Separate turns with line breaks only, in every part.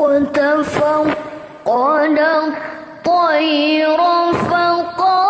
وتفقد الطير فقال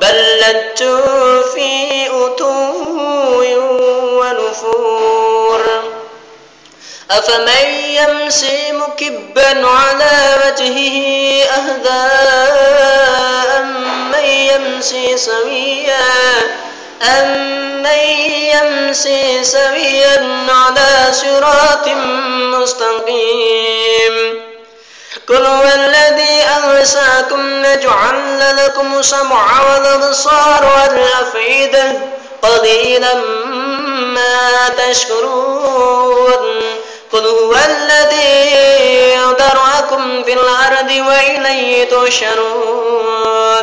بل لجوا في أتو ونفور. أفمن يمشي مكبا على وجهه أهدى أمن يمشي سويا؟ أمن يمشي سويا على صراط مستقيم؟ قل هو الذي أنساكم نجعل لكم سمع والأبصار والأفئدة قليلا ما تشكرون قل هو الذي ذرأكم في الأرض وإليه تحشرون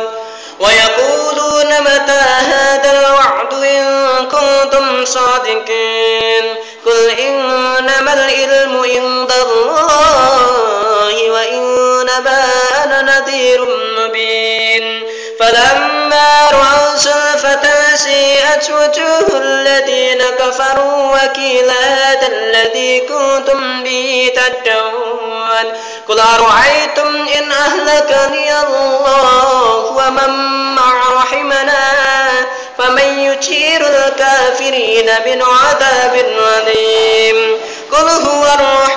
ويقولون متى هذا الوعد إن كنتم صادقين قل إنما العلم عند الله وإنما أنا نذير مبين. فلما رأوا زلفة سيئت وجوه الذين كفروا وكيل هذا الذي كنتم به تدعون. قل أرأيتم إن أهلكني الله ومن مع رحمنا؟ فمن يجير الكافرين من عذاب أليم. قل هو الرحمن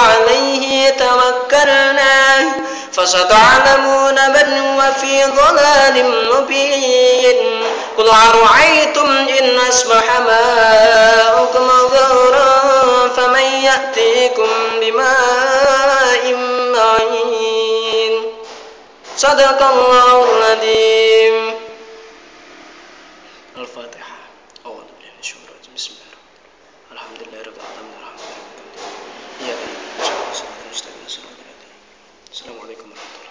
به وعليه توكلنا فستعلمون من هو في ضلال مبين. قل أرأيتم إن أصبح ماؤكم غورا فمن يأتيكم بماء معين. صدق الله العظيم الفاتحة أعوذ بالله من الشيطان الرجيم بسم الله الرحمن الرحيم الحمد لله رب العالمين الرحمن الرحيم إياك نعبد وإياك نستعين صراط المستقيم السلام عليكم ورحمة الله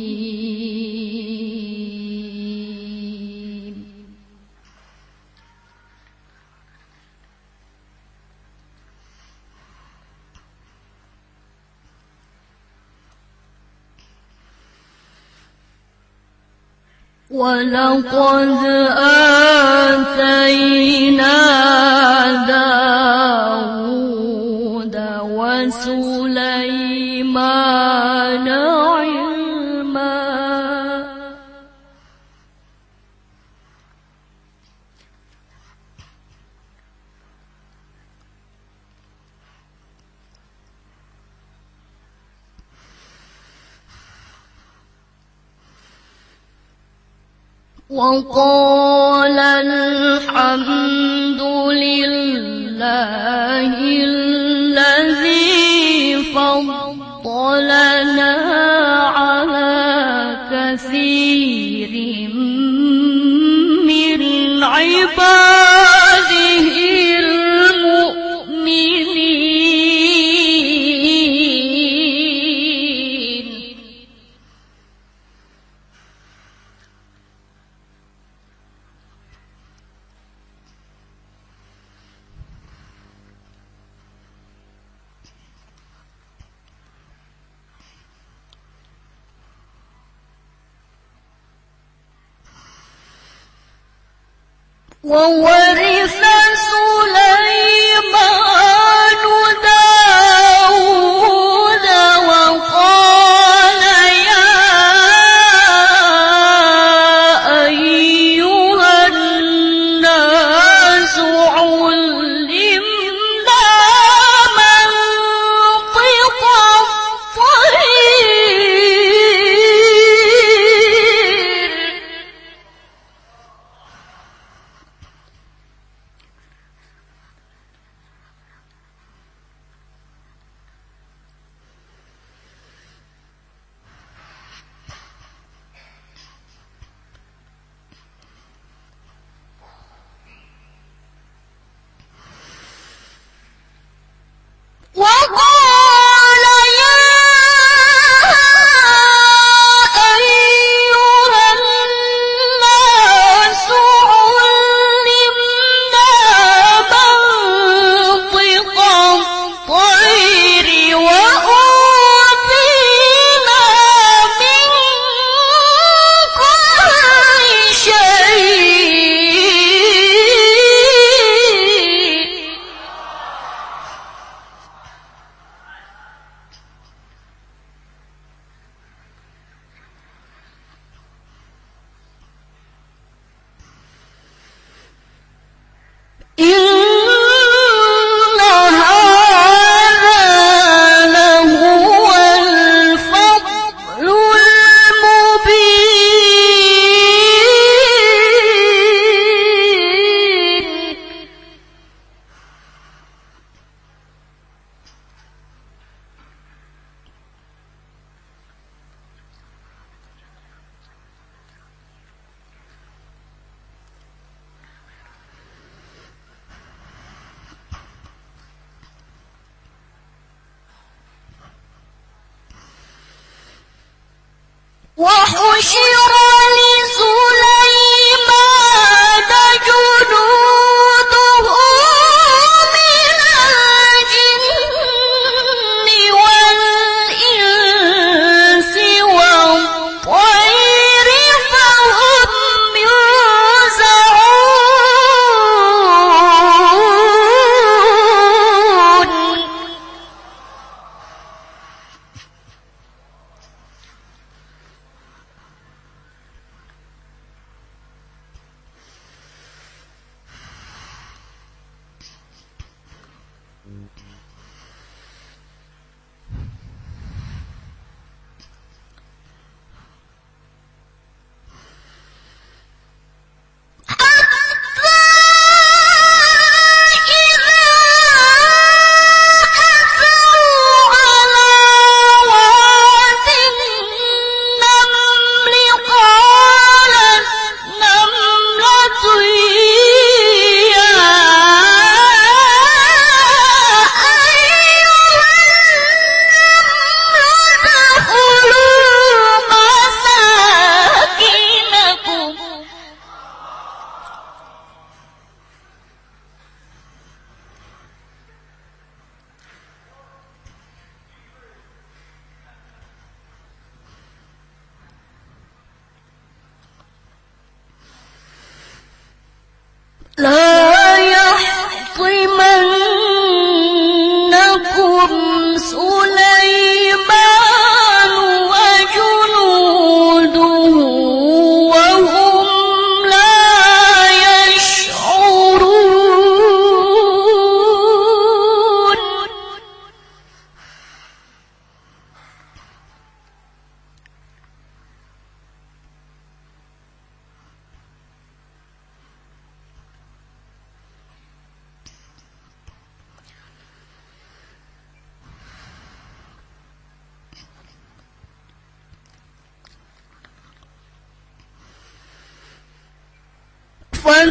ولقد آتينا داود وسليمان وقال الحمد لله الذي فضلنا وورث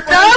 resultado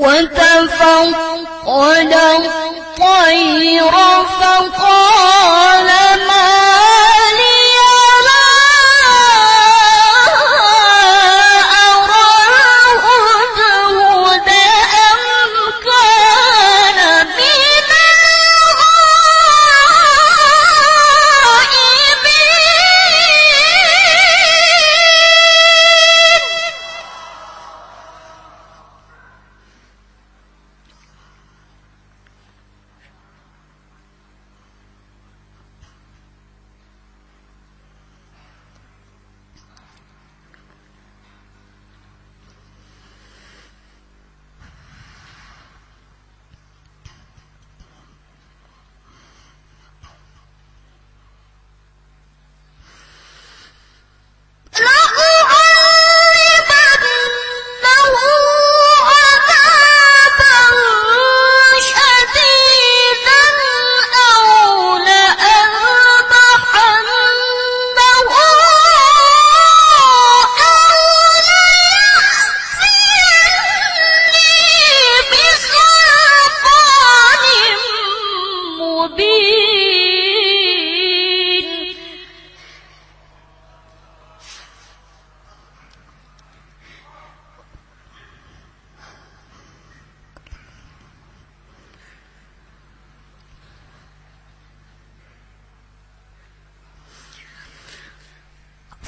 وتفقد الطير فقال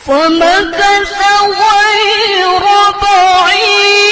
فمكث غير بعيد.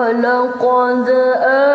ولقد آه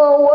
whoa,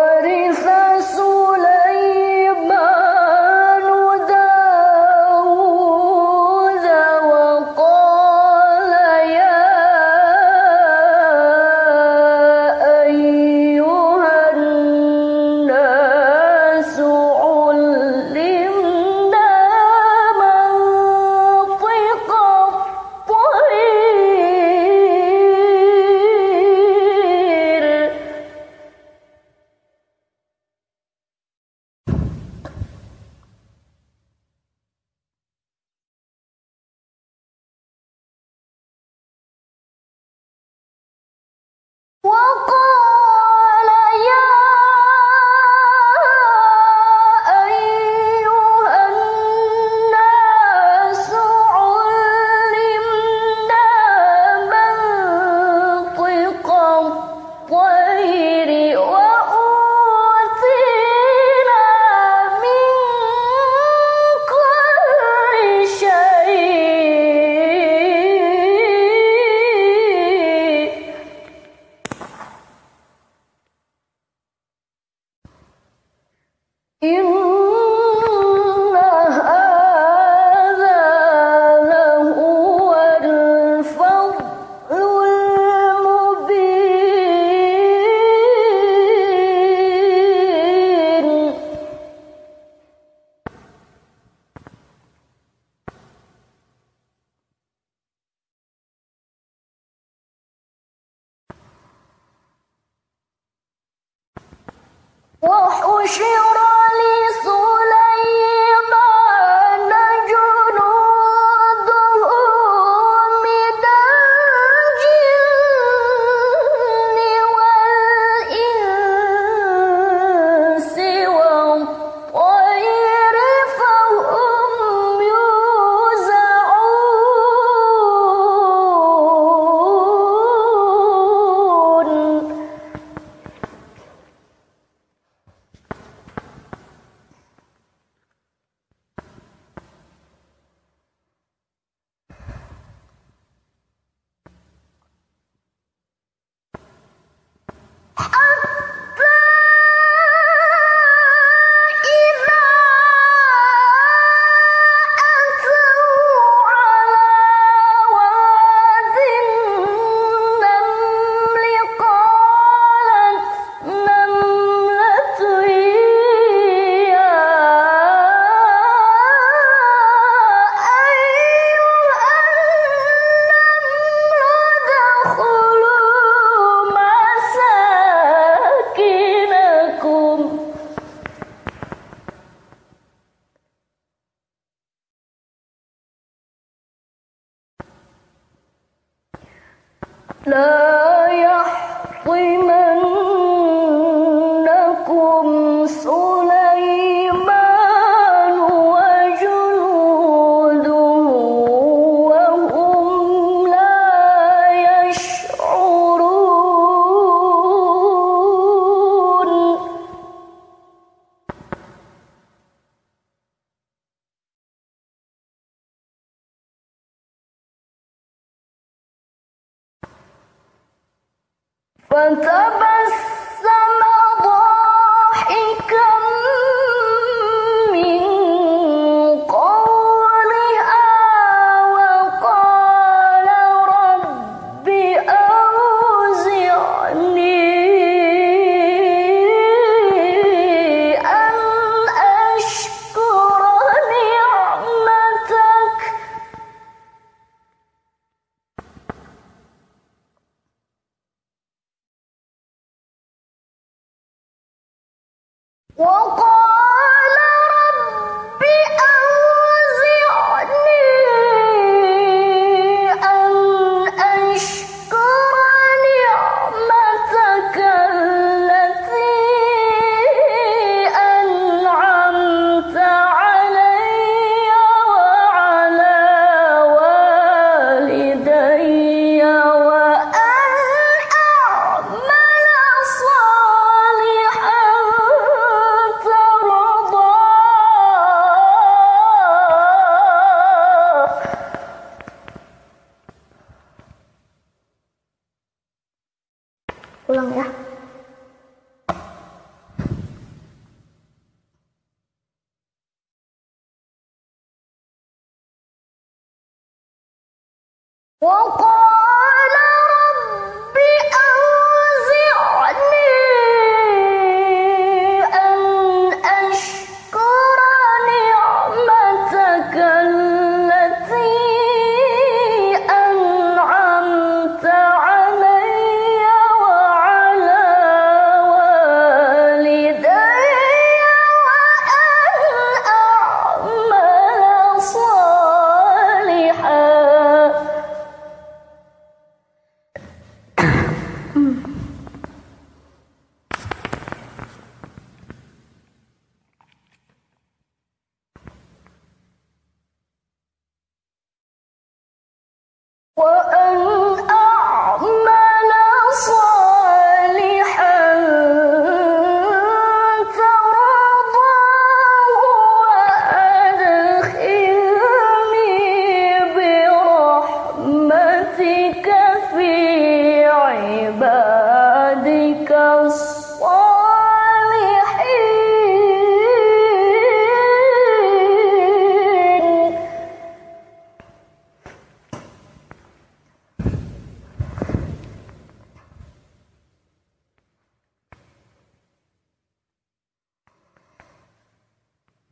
لا يحطمنكم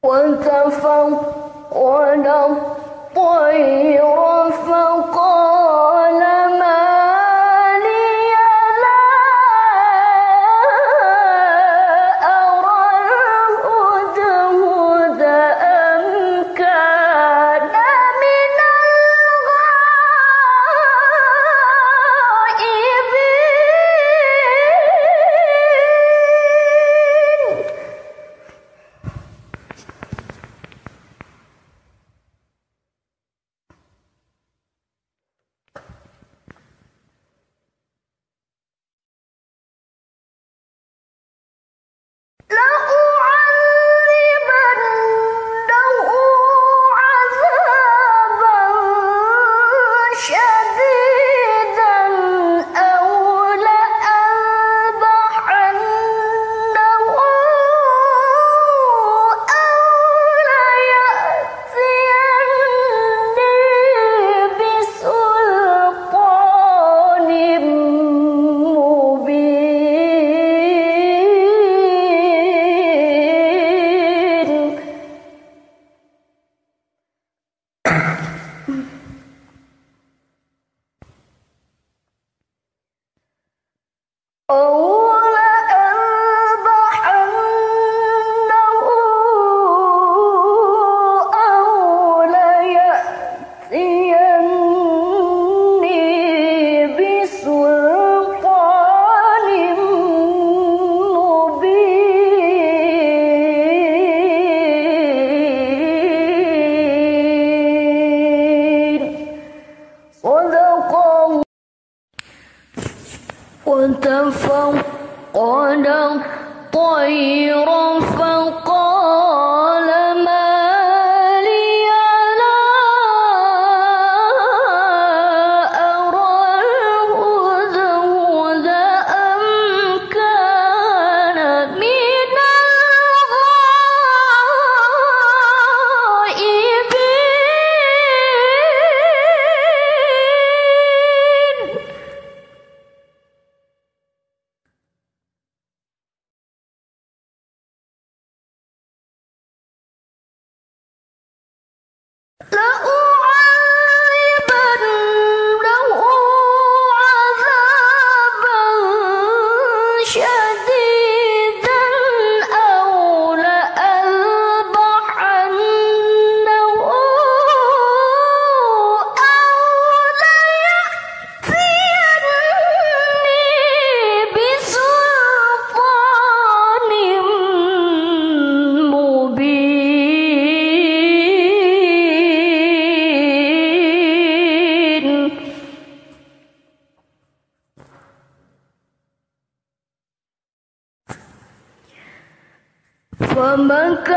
وتفقد الطير فقال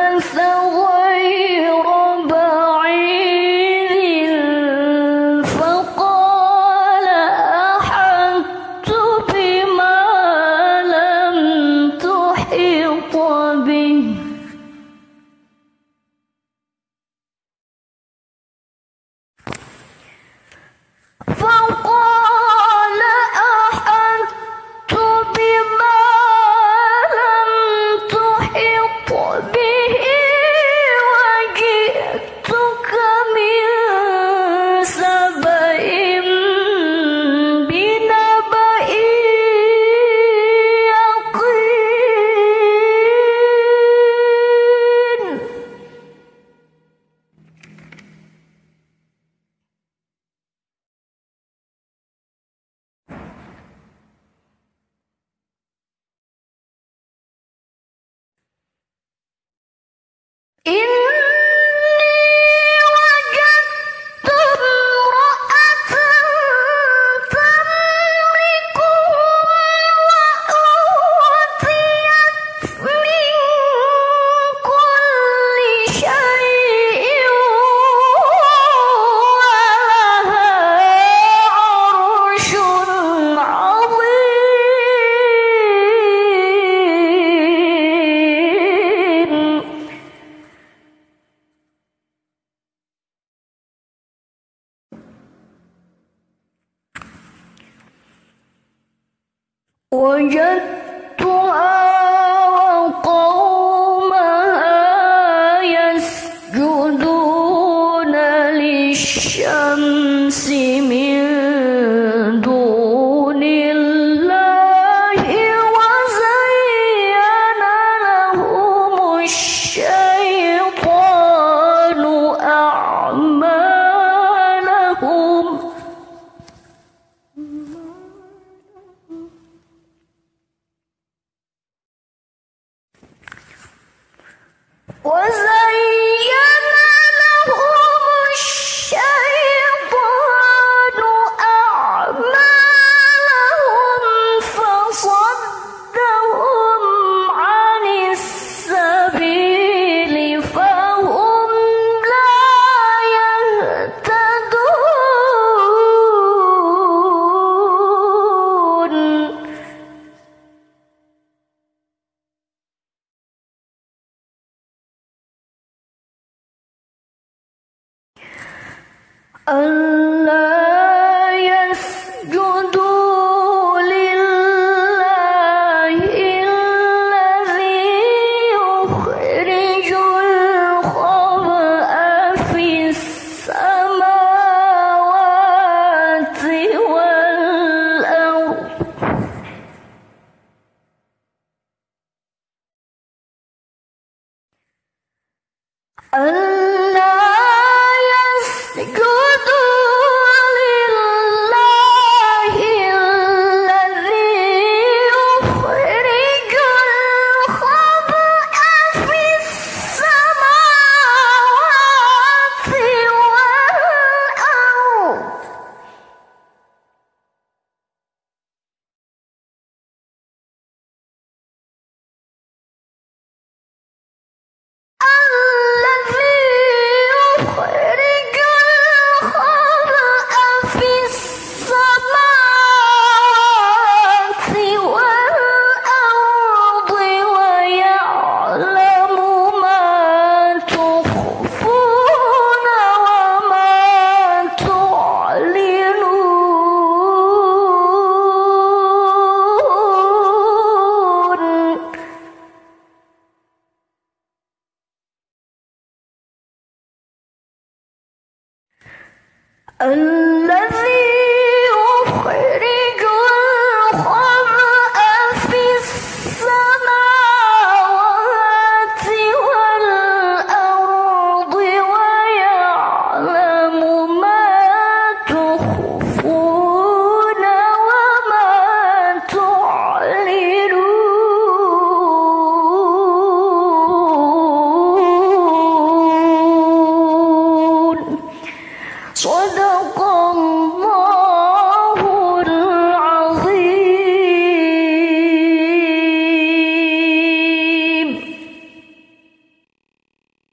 فمكث 人多爱